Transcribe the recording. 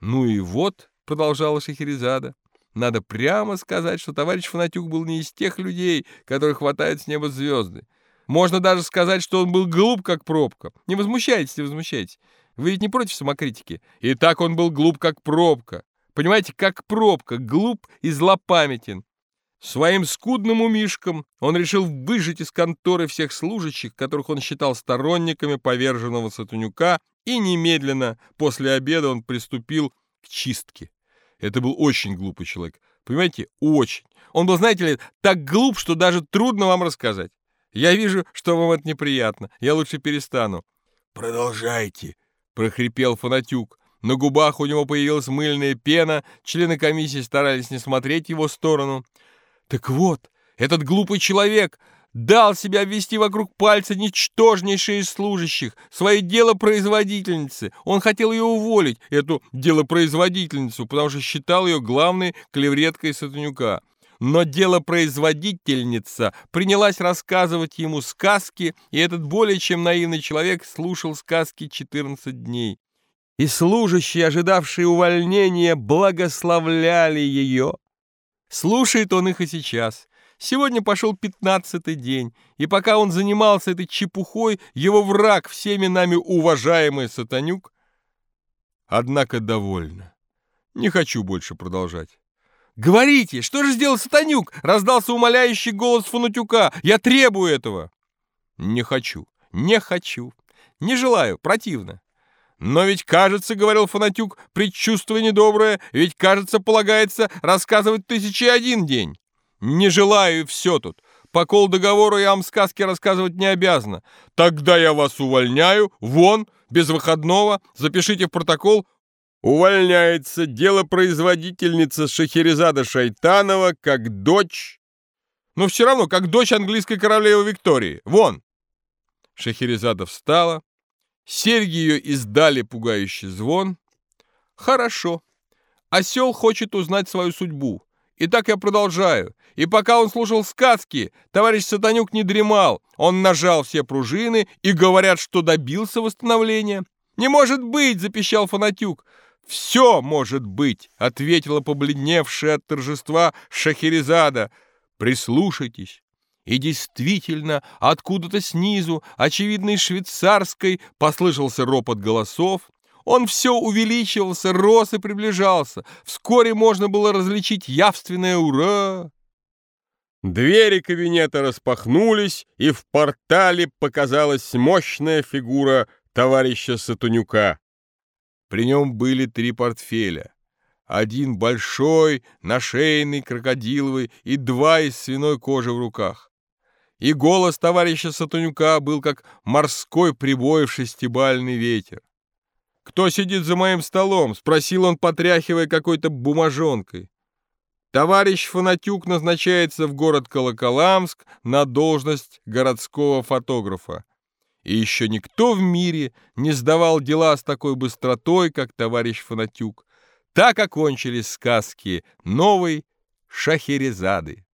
«Ну и вот», — продолжала Шахерезада, — «надо прямо сказать, что товарищ Фанатюк был не из тех людей, которые хватают с неба звезды. Можно даже сказать, что он был глуп, как пробка. Не возмущайтесь, не возмущайтесь. Вы ведь не против самокритики? И так он был глуп, как пробка. Понимаете, как пробка, глуп и злопамятен. Своим скудным умишком он решил выжить из конторы всех служащих, которых он считал сторонниками поверженного Сатунюка, и немедленно после обеда он приступил к чистке. Это был очень глупый человек. Понимаете, очень. Он был, знаете ли, так глуп, что даже трудно вам рассказать. Я вижу, что вам это неприятно. Я лучше перестану. «Продолжайте», — прохрипел Фанатюк. На губах у него появилась мыльная пена, члены комиссии старались не смотреть его сторону. Так вот, этот глупый человек дал себя ввести вокруг пальца ничтожнейшей из служащих, своей делопроизводительницы. Он хотел ее уволить, эту делопроизводительницу, потому что считал ее главной клевреткой Сатанюка. Но делопроизводительница принялась рассказывать ему сказки, и этот более чем наивный человек слушал сказки 14 дней. И служащие, ожидавшие увольнения, благословляли ее. Слушает он их и сейчас. Сегодня пошел пятнадцатый день, и пока он занимался этой чепухой, его враг, всеми нами уважаемый Сатанюк, однако довольно. Не хочу больше продолжать. «Говорите, что же сделал Сатанюк?» — раздался умоляющий голос Фанутюка. «Я требую этого!» «Не хочу, не хочу, не желаю, противно. «Но ведь, кажется, — говорил Фанатюк, — предчувствие недоброе, ведь, кажется, полагается рассказывать тысячи один день. Не желаю, и все тут. По кол договору я вам сказки рассказывать не обязана. Тогда я вас увольняю, вон, без выходного, запишите в протокол. Увольняется делопроизводительница Шахерезада Шайтанова как дочь... Но все равно, как дочь английской королевы Виктории. Вон!» Шахерезада встала, Серьги ее издали пугающий звон. Хорошо. Осел хочет узнать свою судьбу. И так я продолжаю. И пока он слушал сказки, товарищ Сатанюк не дремал. Он нажал все пружины и говорят, что добился восстановления. «Не может быть!» — запищал Фанатюк. «Все может быть!» — ответила побледневшая от торжества Шахерезада. «Прислушайтесь!» И действительно, откуда-то снизу, очевидно из швейцарской, послышался ропот голосов. Он все увеличивался, рос и приближался. Вскоре можно было различить явственное «Ура!». Двери кабинета распахнулись, и в портале показалась мощная фигура товарища Сатунюка. При нем были три портфеля. Один большой, нашейный, крокодиловый и два из свиной кожи в руках и голос товарища Сатунюка был как морской прибоивший стебальный ветер. «Кто сидит за моим столом?» — спросил он, потряхивая какой-то бумажонкой. Товарищ Фанатюк назначается в город Колоколамск на должность городского фотографа. И еще никто в мире не сдавал дела с такой быстротой, как товарищ Фанатюк. Так окончились сказки новой Шахерезады.